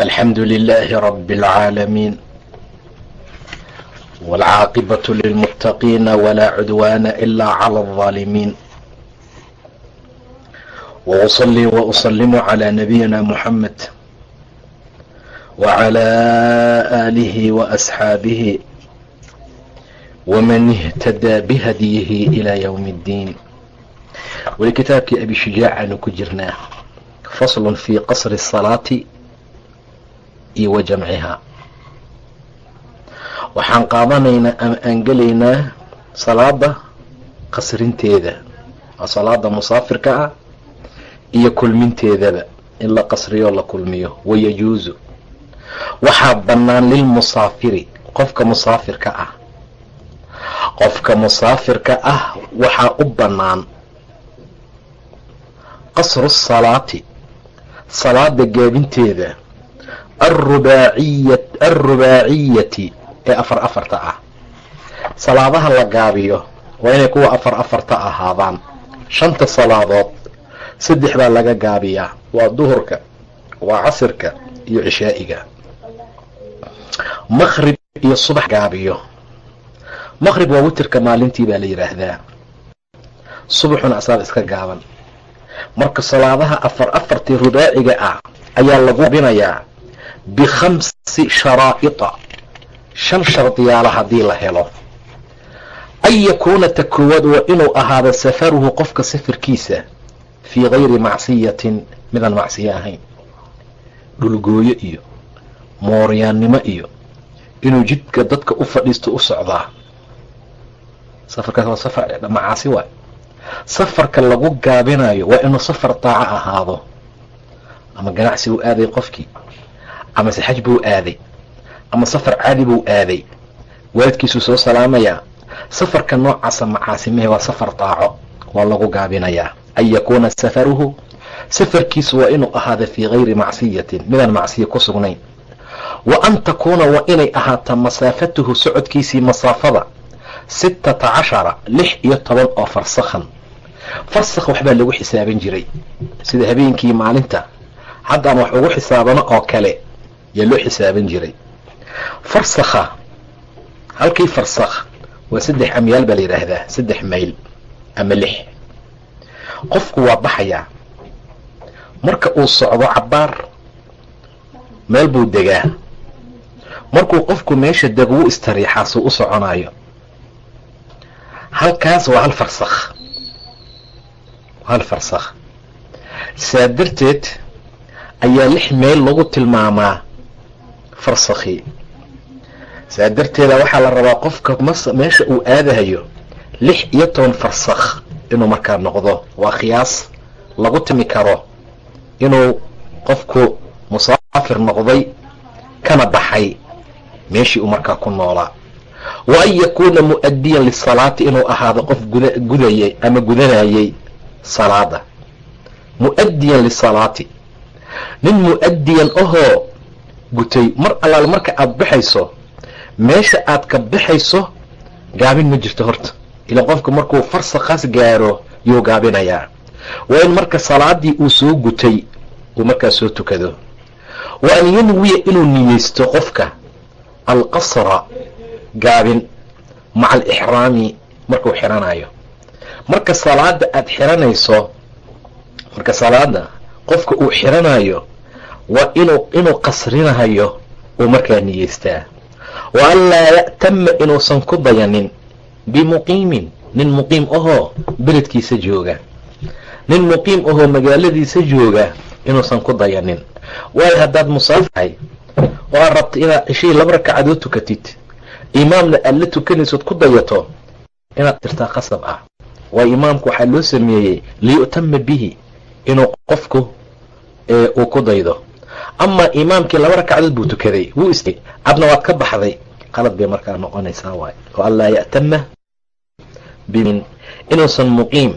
الحمد لله رب العالمين والعاقبة للمتقين ولا عدوان إلا على الظالمين وأصلي وأسلم على نبينا محمد وعلى آله وأصحابه ومن اهتدى بهديه إلى يوم الدين ولكتابك أبي شجاع أن كجرناه فصل في قصر الصلاة iyo wa jamcihaa waxaan qaadanaynaa ama aan gelaynaa salaada qasrinteeda. Waa salaada musaafirka ah iyo kulminteedaba. In la qasriyo la kulmiyo. Wayajuusu waxaa bannaan lilmusaafiri qofka musaafirka ah. Qofka musaafirka ah waxaa u bannaan qasru salaati salaada gaabinteeda alrubaaciyati ee afar afarta ah. Salaadaha la gaabiyo waa inay kuwa afar afarta ahaadaan. Shanta salaadood saddexdaa laga gaabiyaa. Waa duhurka waa casirka iyo cishaa'iga. Maqrib iyo subax gaabiyo. Maqrib waa witirka maalintii baa la yidhaahdaa subaxuna asaaba iska gaaban. Marka salaadaha afar afartii rubaaciga ah ayaa lagu gaabinayaa bikhamsi sharaa'ita shan shardiyaala haddii la helo an yakuuna ta koowaad waa inuu ahaado safaruhu qofka safarkiisa fii gayri macsiyatin midaan macsiyo ahayn dhulgooyo iyo mooryaannimo iyo inuu jidka dadka u fadhiisto u socdaa safarkaas waa safar macaasi waay safarka lagu gaabinayo waa inuu safar daaco ahaado ama ganacsi uu aaday qofkii ama se xaj buu aaday ama safar caadi buu aaday. Waalidkiisuu soo salaamayaa safarka noocaasa macaasimehe waa safar daaco waa lagu gaabinayaa. An yakuuna safaruhu safarkiisu waa inuu ahaada fii gayri macsiyatin midaan macsiyo ku sugnayn. Wa an takuuna waa inay ahaataa masaafatuhu socodkiisii masaafada sittata cashara lix iyo toban oo farsakhan. Farsakh waxbaa lagu xisaaban jiray. Sida habeenkii maalinta haddaan wax ugu xisaabano oo kale yaa loo xisaaban jiray. Farsakha. Halkii farsakh waa saddex amyaal baa la yidhaahdaa saddex mayl ama lix. Qofku waa baxayaa marka uu socdo cabbaar meel buu degaa. Markuu qofku meesha dego wuu istariixaa suu u soconaayo. Halkaas waa hal farsakh. Hal farsakh. Saa darteed ayaa lix meel lagu tilmaamaa farsakhii saa darteeda waxaa la rabaa qofka meesha uu aadahayo lix iyo toban farsakh inuu markaa noqdo. Waa khiyaas lagu timi karo inuu qofku musaafir noqday kana baxay meeshii uu markaa ku noolaa wa an yakuuna mu'adiyan lisalaati inuu ahaado qof gudayay ama gudanayay salaada. Mu'adiyan lisalaati. Nin mu'adiyan ahoo gutay. Mar allaal marka aada baxayso meesha aad ka baxayso gaabin ma jirto horta. Ilaan qofku markuu farsakhaas gaaro yuu gaabinayaa. Waa in marka salaadii uu soo gutay uu markaa soo tukado. Wa an yanwiya inuu niyeysto qofka. Alqasra gaabin. Maca alixraami markuu xiranayo. Marka salaada aada xiranayso marka salaada qofka uu xiranayo waa inuu qasrinahayo uu markaa niyeystaa. Wa an laa ya'tama inuusan ku dayanin bimuqiimin. Nin muqiim ahoo beledkiisa jooga. Nin muqiim ahoo magaaladiisa jooga inuusan ku dayanin waayo haddaad musaafirhay oo aad rabto inaad cishihii laba rakacadood tukatid imaamna aad la tukanaysood ku dayato inaad tirtaa qasab ah. Waayo imaamku waxaa loo sameeyey liyu'tama bihi inuu qofku uu ku daydo amaa imaamkii laba ragcadood buu tukaday. Wuu istay adna waad ka baxday. Qalad bay markaa noqonaysaa waay. Oo allaa ya'tama bimin. Inuusan muqiim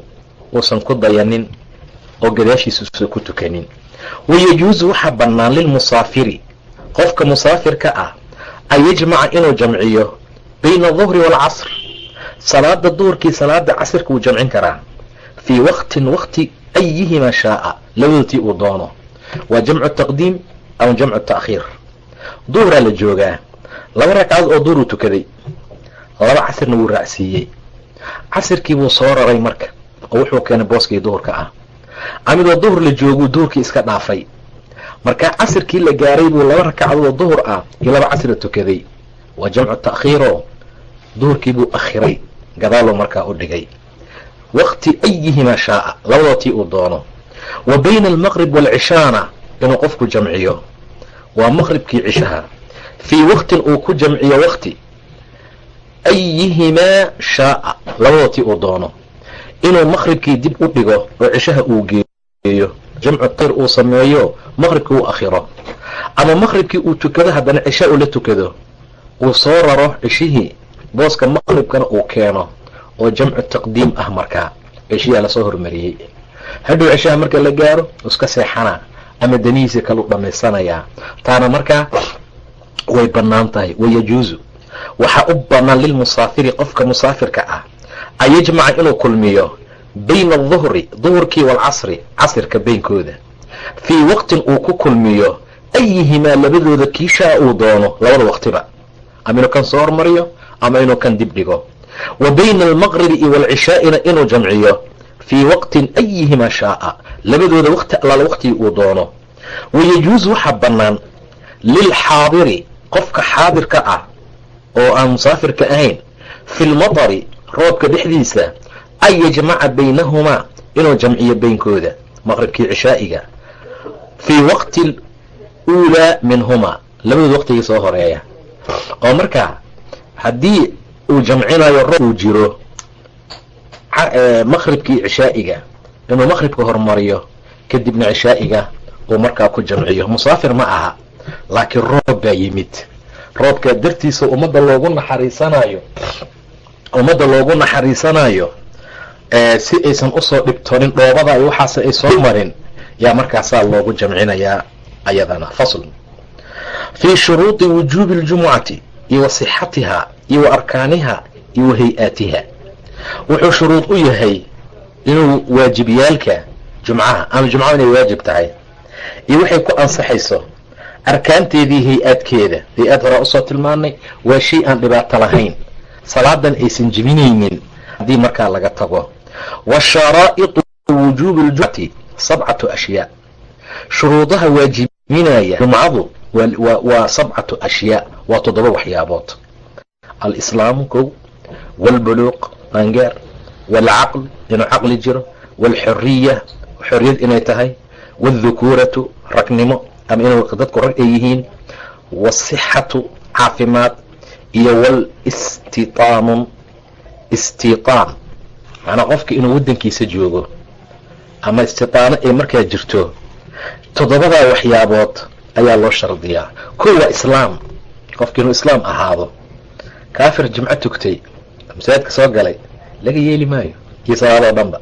uusan ku dayanin oo gadaashiisa usan ku tukanin. Wayajuusu waxaa bannaan lilmusaafiri qofka musaafirka ah an yajmaca inuu jamciyo bayna aduhri waalcasr salaada duhurkii salaada casirka wuu jamcin karaa fii waqtin waqti ayihimaa shaaa. Labadoodtii uu doono waa jamcu taqdiim ama jamcu ta'khiir. Duhuraa la joogaa. Laba ragcadood oo duhur uu tukaday. Laba casirna wuu raacsiiyey. Casirkii buu soo raray marka oo wuxuu keenay booskii duhurka ah. Amidoo duhur la jooguu duhurkii iska dhaafay. Markaa casirkii la gaaray buu laba ragcadood oo duhur ah iyo laba casira tukaday. Waa jamcu ta'khiiroo duhurkii buu akhiray. Gadaaloo markaa u dhigay. Waqti ayihimaa shaaa labadootii uu doono wa bayna almaqrib waalcishaana inuu qofku jamciyo. Waa maqribkii cishaha. Fii waqtin uu ku jamciyo waqti ayihimaa shaaa labadootii uu doono. Inuu maqribkii dib u dhigo oo cishaha uu geeyo jamcu tayr uu sameeyo maqribkii uu akhiro. Ama maqribkii uu tukado haddana cisha uu la tukado uu soo raro cishihii booska maqribkana uu keeno oo jamcu taqdiim ah markaa cishiyaa la soo hormariyey hadhow cishaha marka la gaaro iska seexana ama danihiisa kalu dhammaysanayaa taana markaa way bannaan tahay wayajuusu waxaa u bannaan lilmusaafiri qofka musaafirka ah an yajmaca inuu kulmiyo bayna aduhri duhurkii waalcasri casirka beynkooda. Fii waqtin uu ku kulmiyo ayihimaa labadooda kiishaa uu doono labada waqtiba. Ama inuu kan soo hormariyo ama inuu kan dib dhigo. Wa bayna almaqribi iyo waalcishaa'ina inuu jamciyo fii waqtin ayihimaa shaaa labadooda waqti allaala waqtigii uu doono wayajuusu waxaa bannaan lilxaadiri qofka xaadirka ah oo aan musaafirka ahayn fi lmatari roobka dhexdiisa an yajmaca baynahumaa inuu jamciyo beynkooda maqribkii cishaa'iga fii waqti uulaa minhumaa labadooda waqtigii soo horreeya oo markaa haddii uu jamcinayo roob uu jiro maqribkii cishaa'iga inuu maqribka hormariyo kadibna cishaa'iga uu markaa ku jamciyo. Musaafir ma aha laakiin roob baa yimid. Roobkaa dartiisa ummadda loogu naxariisanayo ummadda loogu naxariisanayo si aysan u soo dhibtoonin dhoobada iyo waxaas ay soo marin yaa markaasaa loogu jamcinayaa ayadana. Fasl. Fii shuruudi wujuubi اljumucati iyo wa sixatiha iyo wa arkaaniha iyo wa hay'aatiha wuxuu shuruud u yahay inuu waajibyaalka jumcaha ama jumcadu inay waajib tahay iyo waxay ku ansaxayso arkaanteedii hay'adkeeda. Hay'aad horaa u soo tilmaanay waa shay aan dhibaato lahayn. Salaadan aysan jibinaynin haddii markaa laga tago. Wa sharaa'iqu wujuubi ljumcati sabcatu ashyaa. Shuruudaha waajibinaya jumcadu waa sabcatu ashyaa waa toddoba waxyaabood. Alislaamu kow walbuluuq qaangaar walcaql inuu caqli jiro walxuriya xoriyad inay tahay waaldhukuuratu ragnimo ama inuu dadku rag ay yihiin wasixatu caafimaad iyo walstitaamu istiqaam. Macnaa qofka inuu waddankiisa joogo ama istitaano ay markaa jirto toddobadaa waxyaabood ayaa loo shardiyaa. Kow waa islaam. Qofka inuu islaam ahaado kaafir jimco tugtay masaajidka soo galay laga yeeli maayo. Iyo salaadoo dhanba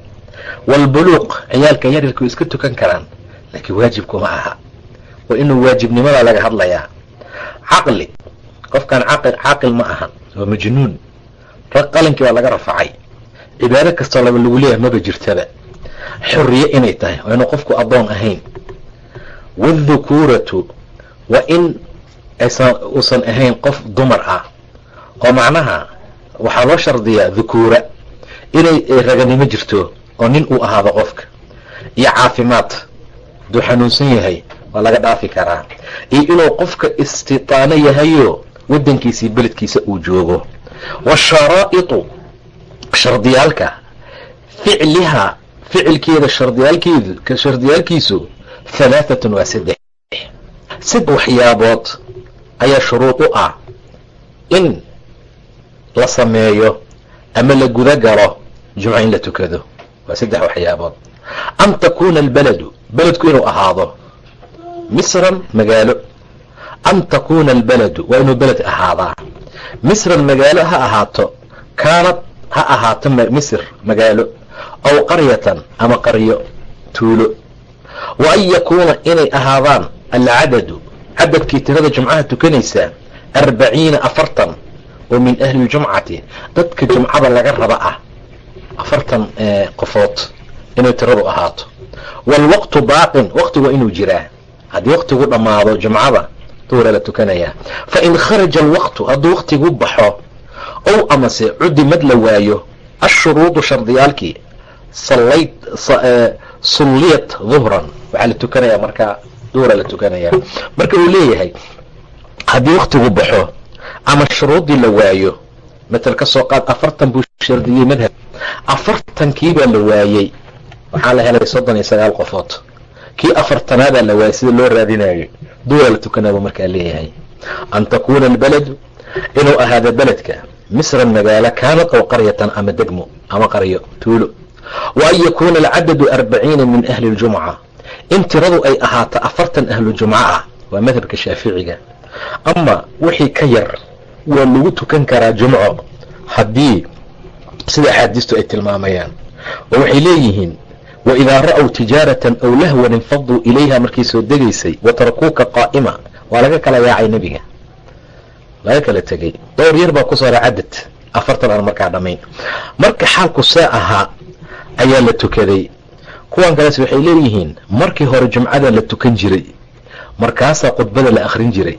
waalbuluuq ciyaalka yaryarka way iska tukan karaan laakiin waajibkuma aha. Waa inuu waajibnimadaa laga hadlayaa. Caqli. Qofkan caaqil ma ahan. Waa majnuun. Rag qalinkii baa laga rafacay. Cibaado kastoo laba lagu leeyahay maba jirtaba. Xoriye inay tahay. Waa inuu qofku addoon ahayn. Wاdhukuuratu waa in uusan ahayn qof dumar ah. Oo macnaha waxaa loo shardiyaa dhukuura inay raganimo jirto oo nin uu ahaado qofka. Iyo caafimaad hadduu xanuunsan yahay waa laga dhaafi karaa. Iyo inuu qofka istitaano yahayo waddankiisii beledkiisa uu joogo. Washaraa'itu shardiyaalka. Ficlihaa ficilkeeda shardiyaalkeedu shardiyaalkiisu halaaatun waa saddex saddex waxyaabood ayaa shuruud u ah in la sameeyo ama la guda galo jumco in la tukado. Waa saddex waxyaabood. An takuuna albaladu beledku inuu ahaado misran magaalo. An takuuna albaladu waa inuu beled ahaadaa. Misran magaalo ha ahaato kaanad ha ahaato misr magaalo. Aw qaryatan ama qaryo tuulo. Wa an yakuuna inay ahaadaan alcadadu cadadkii tirada jumcaha tukanaysaa arbaciina afartan oo min ahli ljumcati dadka jumcada laga raba ah afartan qofood inay tiradu ahaato. Waalwaqtu baaqin waqtigu waa inuu jiraa. Haddii waqtigu dhammaado jumcada duhura la tukanayaa fa in kharaja alwaqtu hadduu waqtigu baxo ow amase cudimad la waayo ashuruudu shardiyaalkii sallayd sulliyat duhran. Waxaa la tukanayaa markaa duhura la tukanayaa marka uu leeyahay haddii waqtigu baxo ama shuruuddii la waayo. Matal ka soo qaad afartan buu shardiyey madhab. Afartankiibaa la waayey. Waxaa la helay soddon iyo sagaal qofood. Kii afartanaadaa la waayay sida loo raadinayo duhura la markaa leeyahay. An takuuna albaladu inuu ahaado beledka misran magaalo kaanad oo qaryatan ama degmo ama qaryo tuulo. Wa an yakuuna alcadadu arbaciina min ahli ljumca in tiradu ay ahaato afartan ahlu jumco ah waa madhabka shaaficiga ama wixii ka yar waa lagu tukan karaa jumco. Haddii sida axaadiistu ay tilmaamayaan oo waxay leeyihiin waidaa ra'w tijaaratan aw lahwan infaduu ilayha markay soo degaysay wa tarakuuka qaa'ima waa laga kala yaacay nebiga. Laga kala tegey dhowr yar baa ku sooray cadad afartan aan markaa dhammayn. Marka xaalku see ahaa ayaa la tukaday. Kuwan kalees waxay leeyihiin markii hore jumcada la tukan jiray markaasaa khudbada la akhrin jiray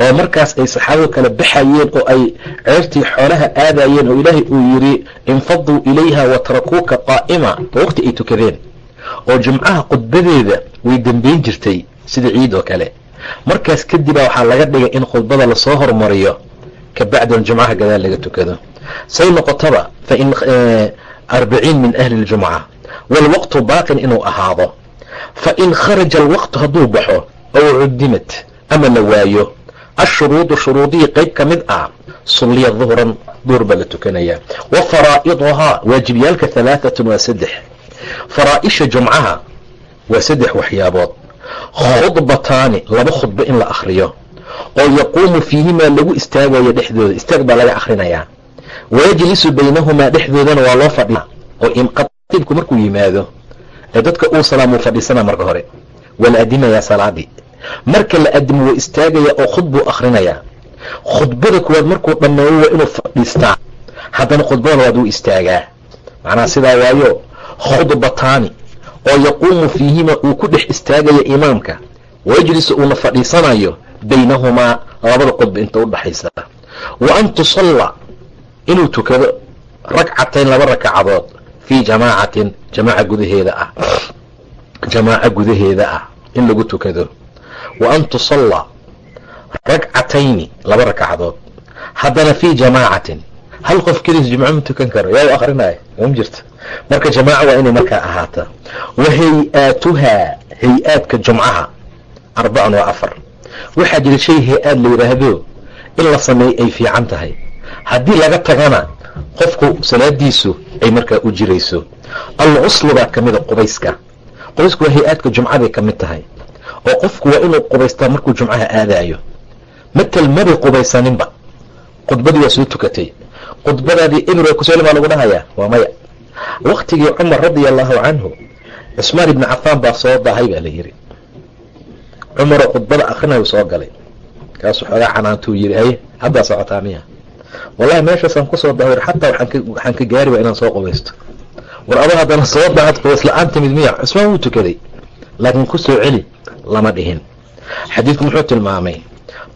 oo markaas ay saxaabadu kala baxayeen oo ay ceertii xoolaha aadayeen oo ilaahay uu yidhi infaduu ilayha wa tarakuuka qaa'ima. Waa waqti ay tukadeen. Oo jumcaha khudbadeeda way dembeyn jirtay sida ciid oo kale. Markaas kadibaa waxaa laga dhigay in khudbada la soo hormariyo ka bacdan jumcaha gadaal laga tukado. Say noqotaba fa in arbaciin min ahli ljumca waalwaqtu baaqin inuu ahaado. Fa in kharaja alwaqtu hadduu baxo ow cudimad ama la waayo ashuruudu shuruudihii qayb ka mid ah sulliya duhran duhur baa la tukanayaa wa faraa'iduhaa waajibyaalka halaaatun waa saddex faraa'isha jumcaha waa saddex waxyaabood khudbataani laba khudbo in la akhriyo oo yaquumu fiihimaa lagu istaagayo dhexdooda istaag baa laga akhrinayaa wayajlisu baynahumaa dhexdoodana waa loo fadhiya oo khatiibku markuu yimaado ee dadka uu salaamuu fadhiisana marka hore waa la adimayaa salaadii marka la adimo waa istaagaya oo khudbuu akhrinayaa khudbada kuwaad markuu dhammeeyo waa inuu fadhiistaa. Haddana khudbada labaad wuu istaagaa. Macnaha sidaa waayo khudbataani oo yaquumu fiihima uu ku dhex istaagaya imaamka wayajlisu uuna fadhiisanayo baynahumaa labada khudba inta u dhaxaysa. Wa an tusalla inuu tukado ragcatayn laba rakacadood fii jamaacatin jamaaca gudaheeda ah. Jamaaco gudaheeda ah in lagu tukado wa an tusalla ragcatayni laba rakacadood haddana fii jamaacatin hal qof keliis jimco ma tukan karo yaa u akrinaya ma jirto marka jamaaca waa inay markaa ahaata wa hay'aatuhaa hay'aadka jumcaha arbacun waa afar waxaa jira shay hay'aad la yidhaahdo in la sameeyo ay fiican tahay haddii laga tagana qofku salaadiisu ay markaa u jirayso alcuslu baa kamida qubayska qubaysku waa hay'aadka jumcaday ka mid tahay oo qofku waa inuu qubaystaa markuu jumcaha aadaayo. Matal mabay qubaysaninba. Khudbadii waa soo tukatay. Khudbadaadii ku soo baa lagu dhahayaa waa maya. Waktigii cumar radia allahu canhu cusmaan ibni cafaan baa soo daahay baa la yidhi. Cumaroo khudbada akrinayu soo galay. Kaasuu xoogaa canaantuu yidhi haye haddaa socotaa miya. Wallahi meeshaasaan ku soo daahir xataa waxaan ka gaari waa inaan soo qubaysto. War ado haddana soo daahad qubays la'aan timid miya. Cusmaan wuu tukaday laakiin ku soo celi lama dhihin. Xadiidku muxuu tilmaamay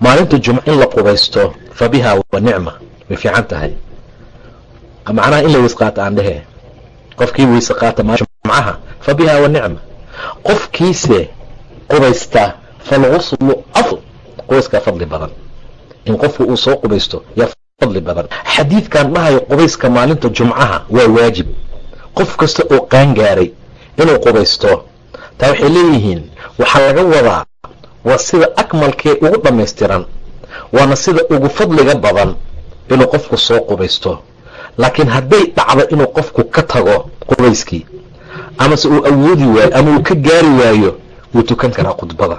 maalinta jumco in la qubaysto fa bihaa wa nicma way fiican tahay. Macnaha in la weys aan dhehe qofkii weyse qaata jumcaha fa bihaa wa nicma. Qofkiise qubaysta falguslu afl qubayskaa fadli badan. In qofku uu soo qubaysto yaa fadli badan. Xadiidkan dhahayo qubayska maalinta jumcaha waa waajib. Qof kasta oo qaangaaray inuu qubaysto taa waxay leeyihiin waxaa laga wadaa waa sida akmalkee ugu dhammaystiran waana sida ugu fadliga badan inuu qofku soo qubaysto. Laakiin hadday dhacdo inuu qofku ka tago qubayskii amase uu awoodi waayo ama uu ka gaari waayo wuu tukan karaa khudbada.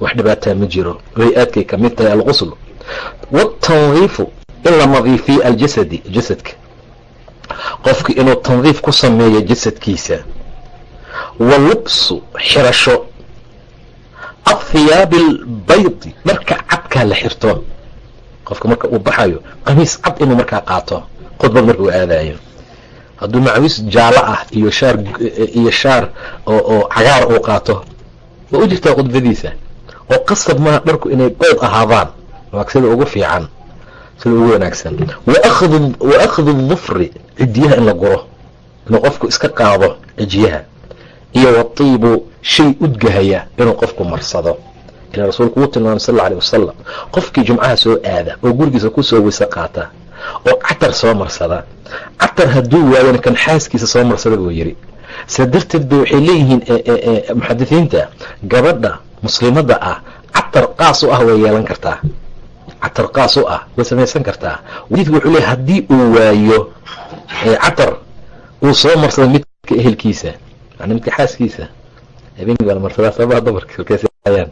Wax dhibaataa ma jiro. Hay'aadkay ka mid tahay alqusl watandiifu in la nadiifiyo aljasadi jasadka. Qofki inuu tandiif ku sameeyo jasadkiisa. Wa lubsu xirasho athiyaabi albaydi dharka cadkaa la xirto qofka marka uu baxayo qamiis cad inuu markaa qaato khudbad marka uu aadayo hadduu macawiis jaalo ah iyo shaar iyo shaar oo cagaar uu qaato waa u jirtaa khudbadiisa. Oo qasab maaha dharku inay bood ahaadaan waa sida ugu fiican sida ugu wanaagsan. Wa akhdu dufri cidiyaha in la guro inuu qofku iska qaado cijiyaha iyo watiibu shay udgahaya inuu qofku marsado. Ila rasuulku uu tilmaamay sal alay wasalam qofkii jumcaha soo aada oo gurigiisa ku soo weyse qaata oo catar soo marsada. Catar hadduu waayana kan xaaskiisa soo marsada buu yidhi. Saa darteed ba waxay leeyihiin muxadisiinta gabadha muslimada ah catar qaas u ah way yeelan kartaa. Catar qaas u ah way samaysan kartaa. Wadiidku wuxuu leeyahy haddii uu waayo catar uu soo marsada midka ehelkiisa midka xaaskiisa. Habeenkii baa la marsadaa sabaha dumarkayaan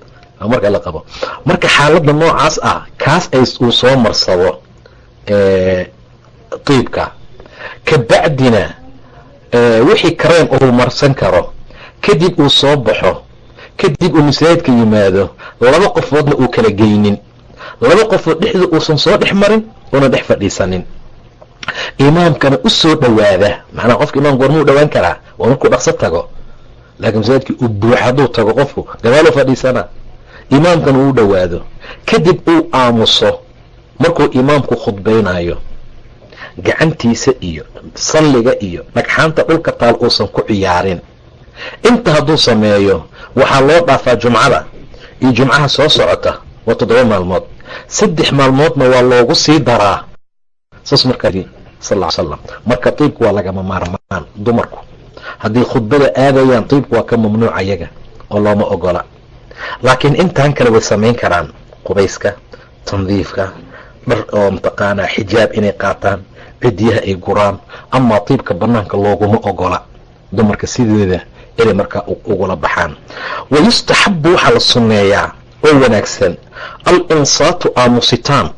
marka la qabo. Marka xaaladda noocaas ah kaas ay uu soo marsado tiibka kabacdina wixii kareen uu marsan karo kadib uu soo baxo kadib uu masaajidka yimaado laba qofoodna uu kala geynin. Laba qofood dhexda uusan soo dhex marin una dhex fadhiisanin imaamkana u soo dhowaada. Macnaha qofka imaam goormuu dhowaan karaa? Waa markuu dhaqso tago. Laakiin masaajidkii uu buux hadduu tago qofku gadaaluu fadhiisana. Imaamkana uu dhowaado. Kadib uu aamuso markuu imaamku khudbaynayo gacantiisa iyo salliga iyo dhagxaanta dhulka taal uusan ku ciyaarin. Inta hadduu sameeyo waxaa loo dhaafaa jumcada. Iyo jumcaha soo socota waa toddoba maalmood. Saddex maalmoodna waa loogu sii daraa. Saas markaa sal slam marka tiibku waa lagama maarmaan dumarku. Haddii khudbada aadayaan tiibku waa ka mamnuuc ayaga oo looma ogola. Laakiin intaan kale way samayn karaan qubayska tandiifka dhar oo mataqaanaa xijaab inay qaataan cidiyaha ay guraan amaa tiibka banaanka looguma ogola dumarka sideeda inay markaa ugula baxaan. Wa yustaxabu waxaa la sunneeyaa oo wanaagsan. Al insaatu aamusitaan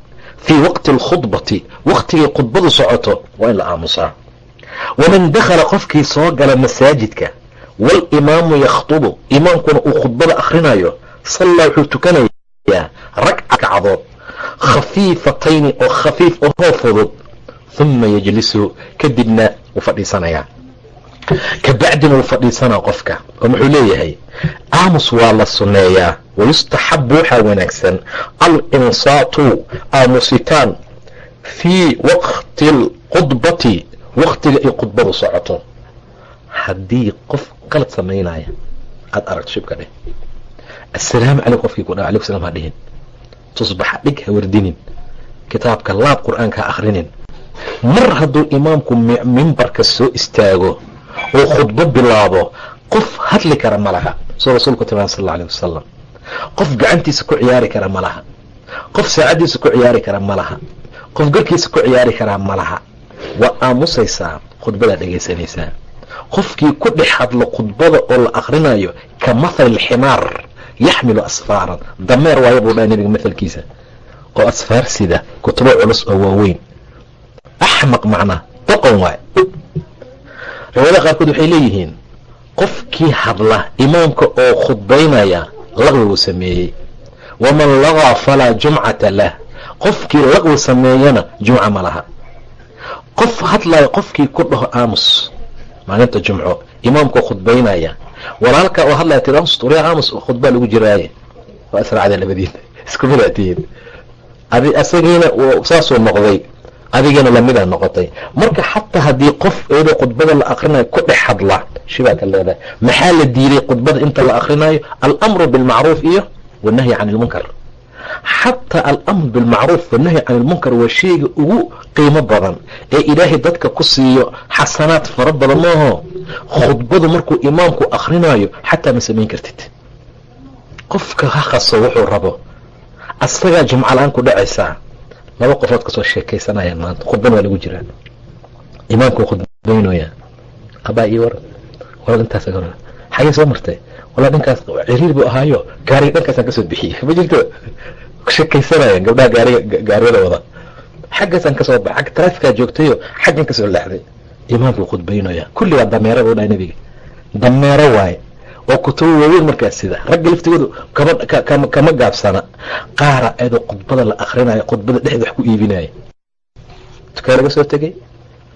fii waqti alkhudbati waqtigay khudbadu socoto waa in la aamusaa waman dakhala qofkii soo gala masaajidka walimaamu yakhtubu imaamkuna uu khudbada akhrinayo sallaa wuxuu tukanayaa ragca kacdood khafiifatayni oo khafiif ohoo fudud huma yajlisu kadibna wuu fadhiisanayaa kabacdina wuu fadhiisanaa qofka oo muxuu leeyahay aamus waa la sunneeyaa wayustaxabu waxaa wanaagsan al insaatu aamusitaan fii waqti alkhudbati waqtiga ay khudbadu socoto. Haddii qof qalad samaynaya aada aragto shibka dheh assalaamu calaykum qofkii ku dha alaykum salam ha dhihin. Tusbaxa dhig ha wardinin. Kitaabka laab qur'aanka ha akhrinin mar hadduu imaamku mimbarka soo istaago oo khudbo bilaabo. Qof hadli kara ma laha. Soo rasuulku tilmaam sal alla alay wasalam qof gacantiisa ku ciyaari kara ma laha. Qof saacaddiisa ku ciyaari kara ma laha. Qof garkiisa ku ciyaari karaa ma laha. Waa aamusaysaa khudbadaa dhegaysanaysaa qofkii ku dhex hadlo khudbada oo la akhrinayo ka mathali alximaar yaxmilu asfaaran. Dameer waayo buu dhaha nebiga mathalkiisa. Oo asfaar sida kutubo culus oo waaweyn. Axmaq macnaa doqon waay riwaayada qaarkood waxay leeyihiin qofkii hadla imaamka oo khudbaynaya laqwi uu sameeyey. Waman laqaa falaa jumcata lah. Qofkii laqwi sameeyana jumca ma laha. Qof hadlaya qofkii ku dhaho aamus maalinta jumco imaamkao khudbaynaya. Walaalka oo hadlaya tir aamus uriya aamus khudbaa lagu jiraaye. Waa israacda labadiina isku adi asagiina saasuu noqday adigana lamidaa noqotay. Marka xataa haddii qof iyadoo khudbada la akrinayo ku dhex hadla. Shibaa ka leedahay. Maxaa la diiday khudbada inta la akrinayo? Alamru bilmacruuf iyo wanahyi can ilmunkar xataa alamru bilmacruuf wanahyi can ilmunkar waa sheyga ugu qiimo badan ee ilaahay dadka ku siiyo xasanaad fara badan maaho khudbadu markuu imaamku akrinayo xataa ma samayn kartid. Qofka ha khaso wuxuu rabo asagaa jimco la'aan ku dhacaysaa laba qofood ka soo sheekaysanayaan maanta khudban waa lagu jiraa. Imaamku khudbaynaya abaa io war war intaas xagee soo martay? Walaa dhankaas ciriir buu ahaayo gaariga dhankaasaan ka soo bixiyey ma jirto? Shakaysanayaan gabdhaha gaariga gaariyada wada xaggaasaan ka soo ba ag traafikaa joogtayo xaggan ka soo leexday imaamkuu khudbaynaya kulli waa dameera buu dhahay nabiga dameero waaye oo kutubo waaweyn markaas sida. Ragga laftigoodu kama gaabsana. Qaara ayadoo khudbada la akrinayo khudbada dhexda wax ku iibinaya. Dukaa laga soo tegay.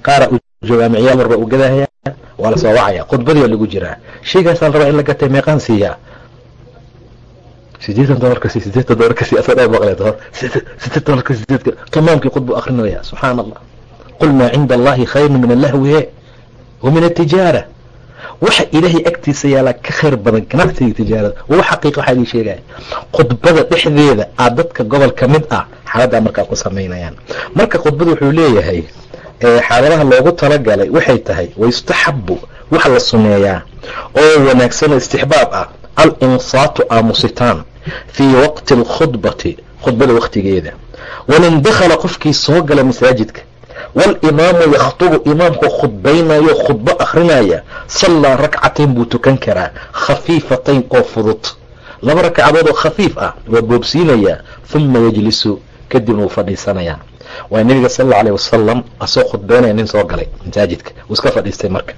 Qaara uu joogaa micyaal marba uu gadahaya waa la soo wacaya. Khudbadii lagu jiraa. Shaygaasaan rabaa in la gatay meeqaan siiyaa sideetan dolarkasi sideetan dolarkasi asaa dhaa maqlay dolar sideetan dolarka sideedka tamaamkii khudbu akrinaya subxaana allah qul maa cinda allahi khayru min allahwihe wa min atijaara waxa ilaahay agtiisa yaalaa ka khayr badan ganacsiga tijaarada wa xaqiiqa waxaa idin sheegaya khudbada dhexdeeda aa dadka gobol ka mid ah xaaladdaa markaa ku samaynayaan marka khudbada wuxuu leeyahay xaaladaha loogu talagalay waxay tahay wayustaxabu waxa la sumeeyaa oo wanaagsanoo istixbaab ah al insaatu aamusitaan fii waqti alkhudbati khudbada wakhtigeeda waman dakhala qofkii soo gala masaajidka walimaamu yakhtubu imaamku khudbaynayo khudbo akrinaya sallaa rakcatayn buu tukan karaa khafiifatayn oo fudud. Laba ragcadood oo khafiif ah waa boobsiinayaa huma yajlisu kadibna wuu fadhiisanayaa waa nebiga sal allau alayh wasalam asoo khudbeynaya nin soo galay masaajidka. Wuu iska fadhiistay marka.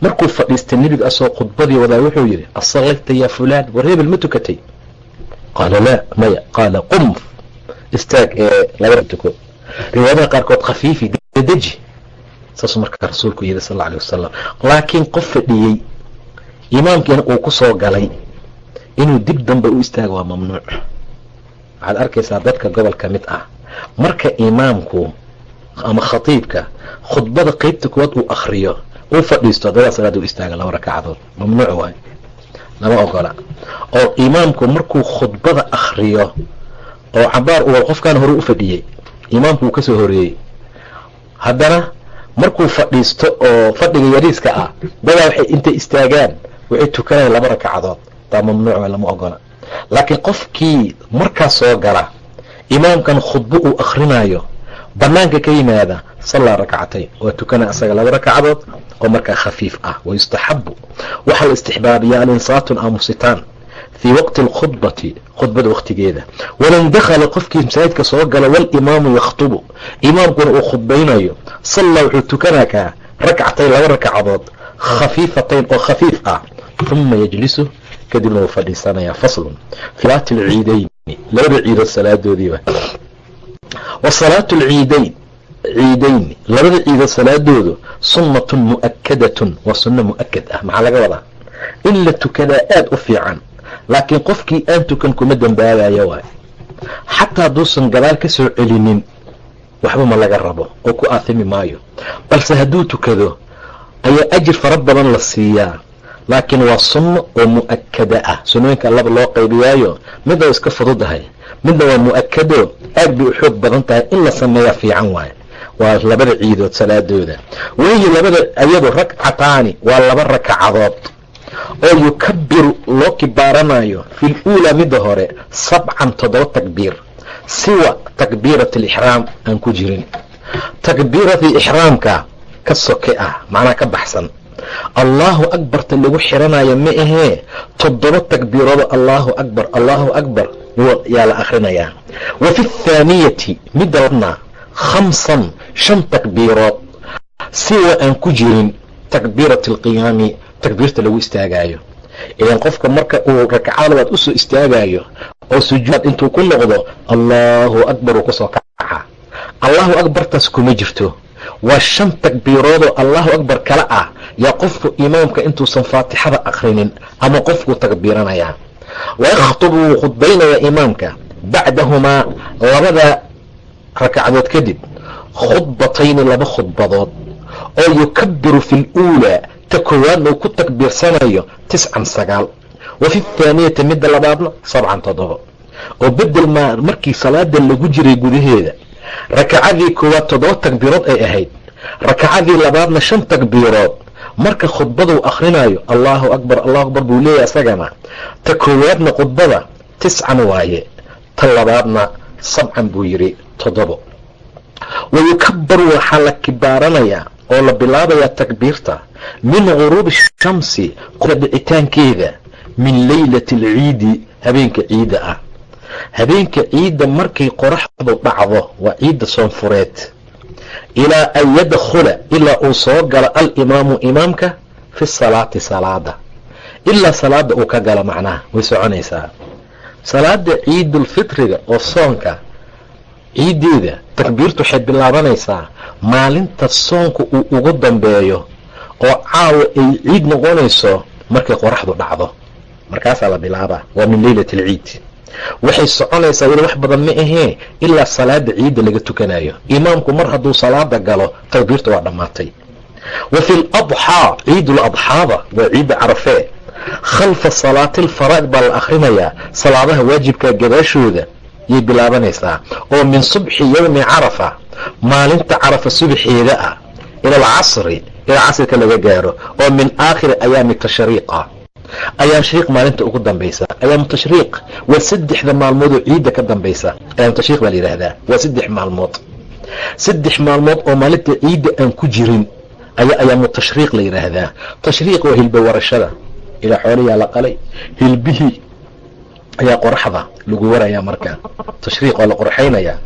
Markuu fadhiistay nebiga asoo khudbadii wadaa wuxuu yidhi asallayta yaa fulaan war hebel ma tukatay? Qaala laa maya. Qaala qum istaag ee laba tuko riwaayadaha qaarkood khafiifi dedeji saasuu marka rasuulku yidhi sal alay wasalam laakiin qof fadhiyey imaamkiina uu ku soo galay inuu dib dambe u istaago waa mamnuuc. Waxaad arkaysaa dadka gobolka mid ah. Marka imaamku ama khatiibka khudbada qeybta kuwaad uu akriyo uu fadhiisto dadaa salaada u istaaga laba rakacadood. Mamnuuc waay lama ogola. Oo imaamku markuu khudbada akriyo oo cabaar uu qofkaan hore u fadhiyey imaamku uu ka soo horeeyey haddana markuu fadhiisto oo fadhiga yariiska ah dadaa waxay intay istaagaan waxay tukanayaan laba rakacadood taa mamnuuc lama ogola laakiin qofkii markaas soo gala imaamkan khudbo uu akhrinayo banaanka ka yimaada sallaa rakcatayn waa tukana asaga laba rakacadood oo markaa khafiif ah. Wayustaxabu waxaa la istixbaabiyaa alinsaatun aamusitaan fii waqti alkhudbati khudbada wakhtigeeda waman dakhala qofkii masaajidka soo gala walimaamu yakhtubu imaamkuna uu khudbaynayo sallaa wuxuu tukanakaa rakcatayn laba rakacadood khafiifatayn oo khafiif ah uma yajlisu kadibna wuu fadhiisanayaa faslun salaati alciidayni labada ciidood salaadoodiiba wa salaatu alciidayn ciidayni labada ciidood salaadoodu sunnatun mu'akadatun waa sunno mu'akad ah maxaa laga wadaa in la tukadaa aada u fiican laakiin qofkii aan tukan kuma dambaabayo waay. Xataa hadduusan gadaal ka soo celinin waxba ma laga rabo oo ku aafimi maayo. Balse hadduu tukado ayaa ajir fara badan la siiyaa. Laakiin waa sunno oo mu'akada ah. Sunnooyinka allaba loo qaybiyaayo midna waa iska fududahay midna waa mu'akado aad bay u xoog badan tahay in la sameeya fiican waayo waa labada ciidood salaadooda. Weyi labada ayadu rakcataani waa laba rakacadood oo yukabiru loo kibaaranayo fi luulaa midda hore sabcan toddoba takbiir siwa takbiirat alixraam aan ku jirin. Takbiiratii ixraamka ka soke ah macnaha ka baxsan. Allaahu akbarta lagu xiranayo ma ahee toddoba takbiiroodo allaahu akbar allaahu akbar yaa la akrinayaa wa fi athaaniyati midda labna khamsan shan takbiirood siwa aan ku jirin takbiirat alqiyaami takbiirta lagu istaagaayo. Idan qofka marka uu rakacada labaad u soo istaagayo oo sujuud intuu ku noqdo allaahu akbar uu ku soo kaca. Allahu akbartaas kuma jirto. Waa shan takbiiroodoo allahu akbar kale ah yaa qofku imaamka intuusan faatixada akrinin ama qofkuu takbiiranayaa wayakhtubu wuu khudbaynayaa imaamka bacdahumaa labada rakacdood kadib khudbatayni laba khudbadood. Oo yukabiru fi luulaa ta koowaadna uu ku takbiirsanayo tiscan sagaal. Wa fi thaaniyati midda labaadna sabcan toddoba oo bedel maa markii salaada lagu jiray gudaheeda rakacadii koowaad toddoba takbiirood ay ahayd. Rakacadii labaadna shan takbiirood marka khudbaduu akhrinayo allaahu akbar allahu akbar buu leeyahy asagana ta koowaadna khudbada tiscan waaye ta labaadna sabcan buu yidhi toddobo. Wayukabaru waxaa la kibaaranayaa oo la bilaabayaa takbiirta min guruubi shamsi qoa dhicitaankeeda min leylati alciidi habeenka ciidda ah. Habeenka ciidda markay qoraxdu dhacdo waa ciidda soonfureed. Ilaa an yadkhula ilaa uu soo galo alimaamu imaamka fi salaati salaada. Ilaa salaada uu ka galo macnaha way soconaysaa. Salaada ciidulfitriga oo soonka ciiddeeda takbiirtu waxay bilaabanaysaa maalinta soonka uu ugu dambeeyo oo caawa ay ciid noqonayso markay qoraxdu dhacdo. Markaasaa la bilaabaa waa min leylati alciid waxay soconaysaa weli wax badan ma ahee ilaa salaada ciidda laga tukanayo imaamku mar hadduu salaada galo takbiirta waa dhammaatay. Wa fi ladxaa ciidul adxaada waa ciidda carafee khalfa salaati alfaraa'id baa la akhrinayaa salaadaha waajibka gadaashooda yay bilaabanaysaa oo min subxi yowmi carafa maalinta carafa subaxeeda ah ila alcasri ilaa casrika laga gaaro oo min aakhiri ayaami tashriiqa ayaam tashriiq maalinta ugu dambaysa. Ayaamu tashriiq waa saddexda maalmood oo ciidda ka dambaysa. Ayaamu tashriiq baa la yidhaahdaa. Waa saddex maalmood. Saddex maalmood oo maalinta ciidda aan ku jirin ayaa ayaamu tashriiq la yidhaahdaa. Tashriiq waa hilba warashada. Ilaa xoolayaa la qalay. Hilbihii ayaa qoraxda lagu warayaa marka. Tashriiq oo la qorxaynayaa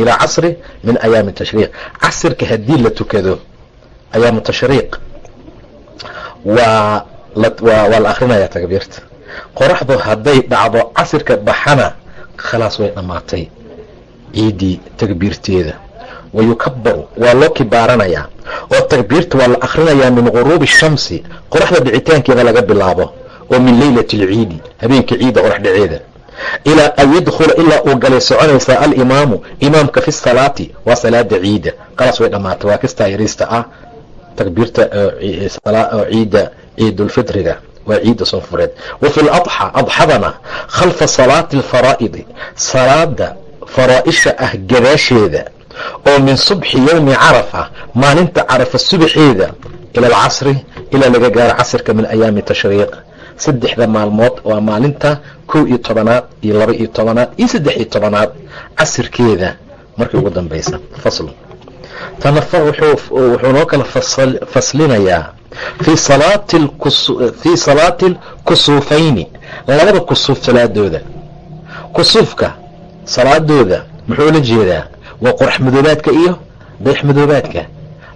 ilaa casri min ayaami tashriiq. Casirka haddii la tukado ayaamu tashriiq waa waa la akhrinayaa takbiirta qoraxdu hadday dhacdo casirka baxana khalaas way dhammaatay ciiddii takbiirteeda wayukabaru waa loo kibaaranayaa. Oo takbiirta waa la akhrinayaa min guruubi shamsi. Qoraxda dhicitaankeeda laga bilaabo min leylati alciidi habeenka ciidda qorax dhaceeda. Ilaa an yadkhula ilaa uu galay soconaysaa alimaamu imaamka fi salaati waa salaada ciidda. Khalaas way dhammaatay waa kistaa yariista ah takbiirta ciidda ciidulfitriga waa ciidda soonfureed wa fi ladxa adxadana khalfa salaati alfaraa'idi salaada faraa-isha ah gadaasheeda oo min subxi yowmi carafa maalinta carafa subaxeeda ila alcasri ilaa laga gaaro casirka min ayaami tashriiq saddexda maalmood waa maalinta kow iyo tobanaad iyo laba iyo tobanaad iyo saddex iyo tobanaad casirkeeda markii ugu dambaysa. Faslu tanafa wuxuu noo kala faslinayaa fii salaati alkusuufayni labada kusuuf salaadooda. Kusuufka salaadooda muxuu la jeedaa? Waa qorax madoobaadka iyo dayax madoobaadka.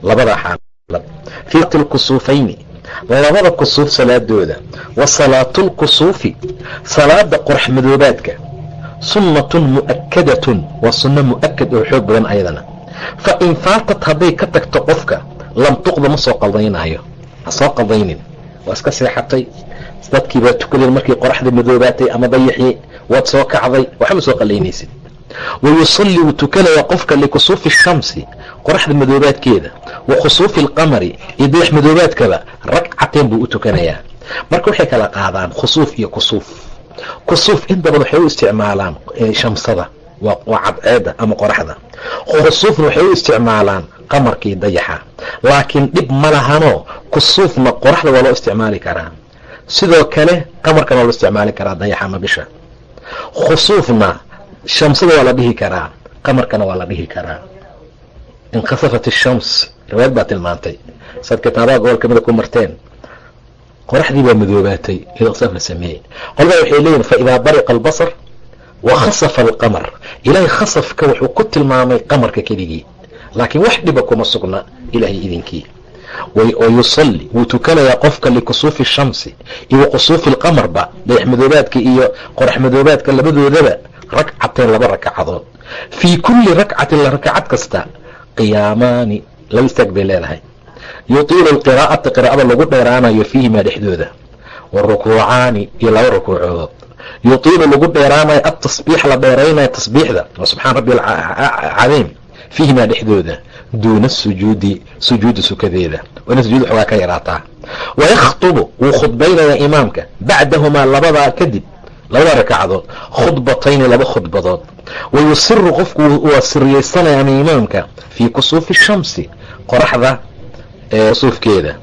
Labada xaalad fii salaati alkusuufayni labada kusuuf salaadooda wa salaatulkusuufi salaada qorax madoobaadka sunnatun mu'akadatun waa sunno mu'akad oo xoog badan ayadana. Fa in faatad hadday ka tagto qofka lam tuqda ma soo qaldaynaayo ha soo qaldaynin. Waa iska seexatay dadkii baa tukadeen markii qoraxda madoobaatay ama dayaxii waad soo kacday waxma soo qalaynaysid wa yusalli wuu tukanayaa qofka likusuufi shamsi qoraxda madoobaadkeeda wa khusuufi alqamari iyo dayax madoobaadkaba ragcateen buu u tukanayaa marka waxay kala qaadaan khusuuf iyo kusuuf kusuuf in badan waxay u isticmaalaan shamsada waa cadceeda ama qoraxda khusuufna waxay u isticmaalaan qamarkii dayaxa laakiin dhib ma lahanoo kusuufna qoraxda waa loo isticmaali karaa sidoo kale qamarkana waa loo isticmaali karaa dayaxa ama shamsada waa la dhihi karaa qamarkana waa la dhihi karaa. Inkasafat ishams riwaayad baa tilmaantay. Saad kitaabaha gobol kamida ku marteen. Qoraxdii baa madoobaatay iyadoo saaf la sameeyey. Qolbaa waxay leeyihiin fa bariqa albasar wa alqamar. Ilaahay khasafka wuxuu ku tilmaamay qamarka keligii. Laakiin wax dhiba kuma sugna ilaahay idinkii. Oo wuu tukanayaa qofka likusuufi shamsi iyo wa kusuufi alqamarba dayax madoobaadka iyo qorax madoobaadka labadoodaba ragcateen laba rakacadood fii kulli rakcatin rakacad kasta qiyaamaani laba istaag bay leedahay. Yutiilu alqiraa'ata qiraa'ada lagu dheeraanayo fiihimaa dhexdooda. Wa rukuucaani iyo laba rukuucood yutiilu lagu dheeraanayo atasbiix la dheeraynayo tasbiixda. Wa subxaan rabbi alcadiim fiihimaa dhexdooda. Duuna sujuudi sujuudi sukadeeda. Waa ina sujuud xoogaa ka yaraataa. Wayakhtubu wuu khudbaynayaa imaamka. Bacdahumaa labadaa kadib labada rakacadood khudbatayni laba khudbadood. Wa yusiru qofku waa siriyeysanaya ama imaamka fii kusuufi shamsi qoraxda kusuufkeeda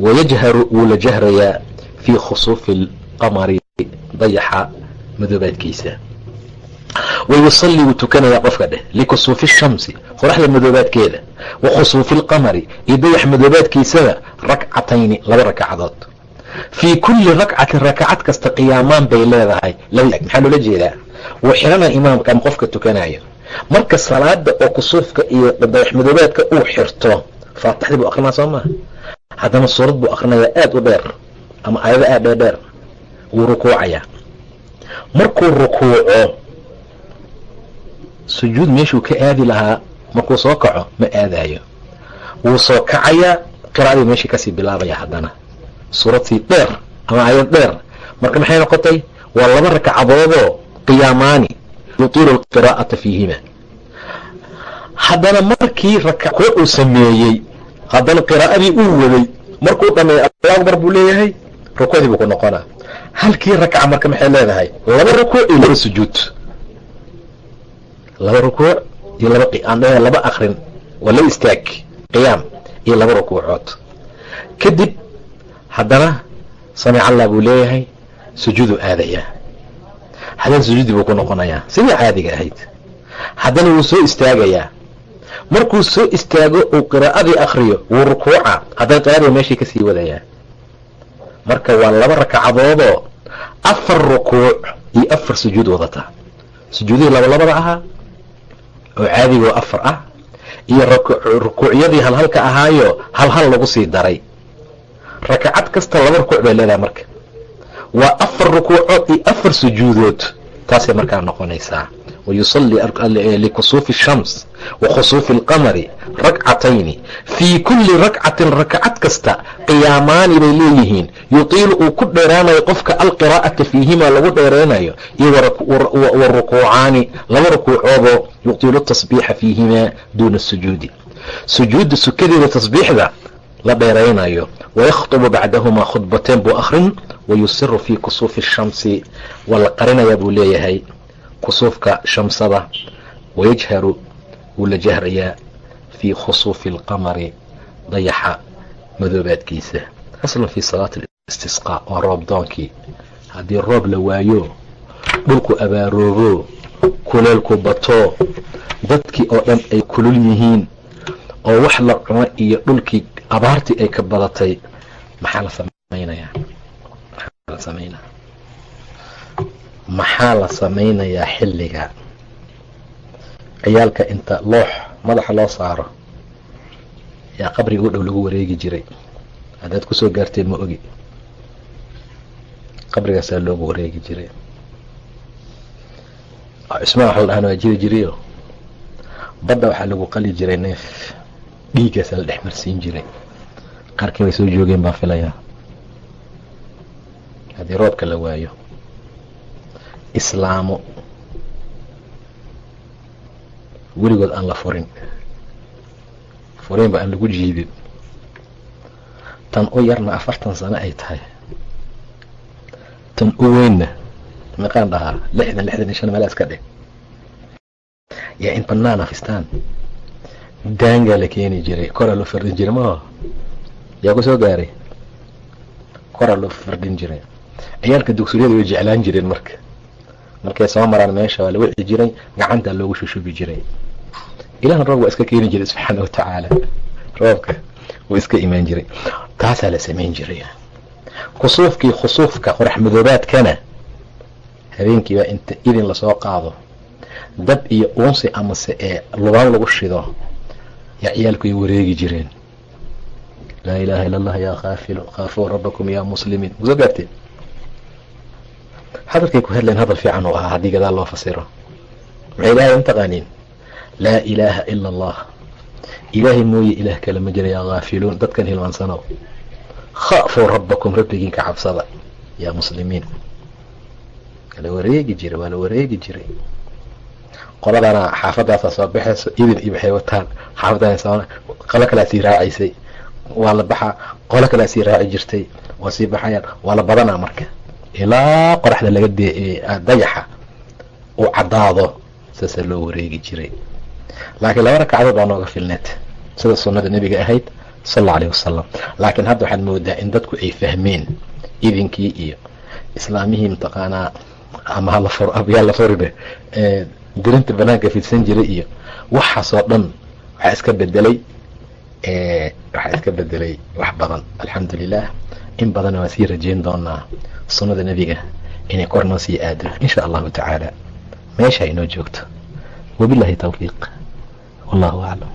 wayajharu wuu la jahrayaa fii khusuufi alqamari dayaxa madoobaadkiisa. Wayusallii wuu tukanayaa qofka dheh likusuufi shamsi qoraxda madoobaadkeeda. Wa khusuufi alqamari iyo dayax madoobaadkiisada rakcatayni laba rakacadood fii kulli rakcatin rakacad kasta qiyaamaan bay leedahay. Maxaa loola jeedaa? Wuu xiranaya imaamka ama qofka tukanayo marka salaada oo kusuufka iyo dayax madoobaadka uu xirto faatixdii buu akrinaa soo maha haddana suurad buu akrinayaa aada u dheer ama aayado aada dheer dheer. Wuu rukuucayaa. Markuu rukuuco sujuud meeshuu ka aadi lahaa markuu soo kaco ma aadaayo. Wuu soo kacayaa qiraadii meeshii ka sii bilaabaya haddana suuradsii dheer ama aayad dheer. Marka maxay noqotay? Waa laba rakacadoodoo qiyaamaani. Yutiilu alqiraa'ata fiihima. Haddana markii rakacoo uu sameeyey haddana qiraa'adii uu waday markuu dhameeyo allahu akbar buu leeyahay rukuucdii buu ku noqonaa. Halkii rakaca marka maxay leedahay? Laba rukuuc iyo laba sujuud. Laba rukuuc iyo laba laba akrin waa laba istaag qiyaam iyo laba rukuucood. Kadib haddana samic allah buu leeyahay sujuudu aadayaa haddana sujuudi buu ku noqonayaa sidii caadiga ahayd. Haddana wuu soo istaagayaa. Markuu soo istaago uu qiraa'adii akriyo wuu rukuuca. Haddana qiraadii meeshii ka sii wadayaa marka waa laba rakacadoodoo afar rukuuc iyo afar sujuud wadata. Sujuudihii labalabada ahaa oo caadigoo afar ah iyo rukuucyadii halhalka ahaayo hal hal lagu sii daray rakacad kasta laba rukuuc bay leedahay marka. Waa afar rukuucood iyo afar sujuudood taasay markaa noqonaysaa. Wayusallii likusuufi eh, shams wakhusuufi alqamari rakcatayni. Fii kulli rakcatin rakacad kasta qiyaamaani bay leeyihiin. Yutiilu uu ku dheeraanayo qofka alqiraa'ata fiihimaa lagu dheereenayo iyo wa rukuucaani laba rukuucoodoo yutiilu tasbiixa fiihimaa duuna sujuudi. Sujuudda sukadeeda tasbiixda la dheeraynayo wayakhtubu bacdahumaa khudbateen buu akhrin wayusiru fii kusuufi shamsi waa la qarinayaa buu leeyahay kusuufka shamsada wayajharu wuu la jahrayaa fii khusuufi alqamari dayaxa madoobaadkiisa aslan fii salaati istisqaa waa roob doonkii haddii roob la waayo dhulku abaaroobo kuleelku bato dadkii oo dhan ay kulul yihiin oo wax la cuno iyo dhulkii abaartii ay ka badatay maxaa la samaynayaa maxaa la samaynaa maxaa la samaynayaa xilliga? Ciyaalka inta loox madaxa loo saaro yaa qabriga u dhow lagu wareegi jiray. Haddaad ku soo gaarteen ma ogi. Qabrigaasaa loogu wareegi jiray. Cismaan waxa la dhahaan waa jiri jirayo badda waxaa lagu qali jiray neef dhiiggaasaa la dhex marsiin jiray qaarkii way soo joogeen baan filayaa. Haddii roobka la waayo islaamo weligood aan la furin furiinba aan lagu jiidin. Tan u yarna afartan sano ay tahay. Tan u weynna meeqaan dhahaa lixdan lixdan iyo shan meelaa iska dhig. Yaa in banaana fistaan daangaa la keeni jiray. Koraa loo fardhin jiray maho yaa ku soo gaaray? Koraa loo fardhin jiray. Ciyaalka dugsuryada way jeclaan jireen marka. Markay soo maraan meesha waa la wici jiray gacantaa loogu shushubi jiray. Ilahna roob waa iska keeni jiray subxaana wa tacaala. Roobka wuu iska imaan jiray. Taasaa la samayn jiray. Kusuufkii khusuufka qorax madoobaadkana habeenkii baa inta idin la soo qaado. Dab iyo uunsi amase ee lugaan lagu shido yaa ciyaalku ay wareegi jireen laa ilaaha illa allah yaa kaafilu kaafuu rabbakum yaa muslimiin musoo gaarteen hadalkay ku hadlayn hadal fiican uu ahaa haddii gadaal loo fasiro maxay ilaahay mataqaaniin laa ilaaha ila allah ilaahay mooye ilaah kale ma jira yaa khaafiluun dadkan hilmaansanow khaafuu rabbakum rabbigiin ka cabsada yaa muslimiin la wareegi jiray waa la wareegi jiray qoladana xaafadaasa soo baxayso idin iyo waxay wataan. Xaafadana qolo kalea sii raacaysay. Waa la baxaa qolo kalea sii raaci jirtay. Waa sii baxayaan. Waa la badanaa marka. Ilaa qoraxda laga dayaxa uu caddaado saasaa loo wareegi jiray. Laakiin laba ragcadood baa nooga filneed sida sunnada nebiga ahayd sal alla wasalam laakiin hadda waxaad moodaa in dadku ay fahmeen idinkii iyo islaamihii mataqaanaa ama hala fur abyaa la furine dirinta banaanka fidsan jiray iyo waxaasoo dhan waxaa iska bedelay waxaa iska bedelay wax badan. Alxamdulilah in badanna waan sii rajeyn doonaa sunnada nebiga inay kor noo sii aado insha allahu tacaala. Meesha inoo joogto. Wabilahi tawfiiq. Wallahu aclam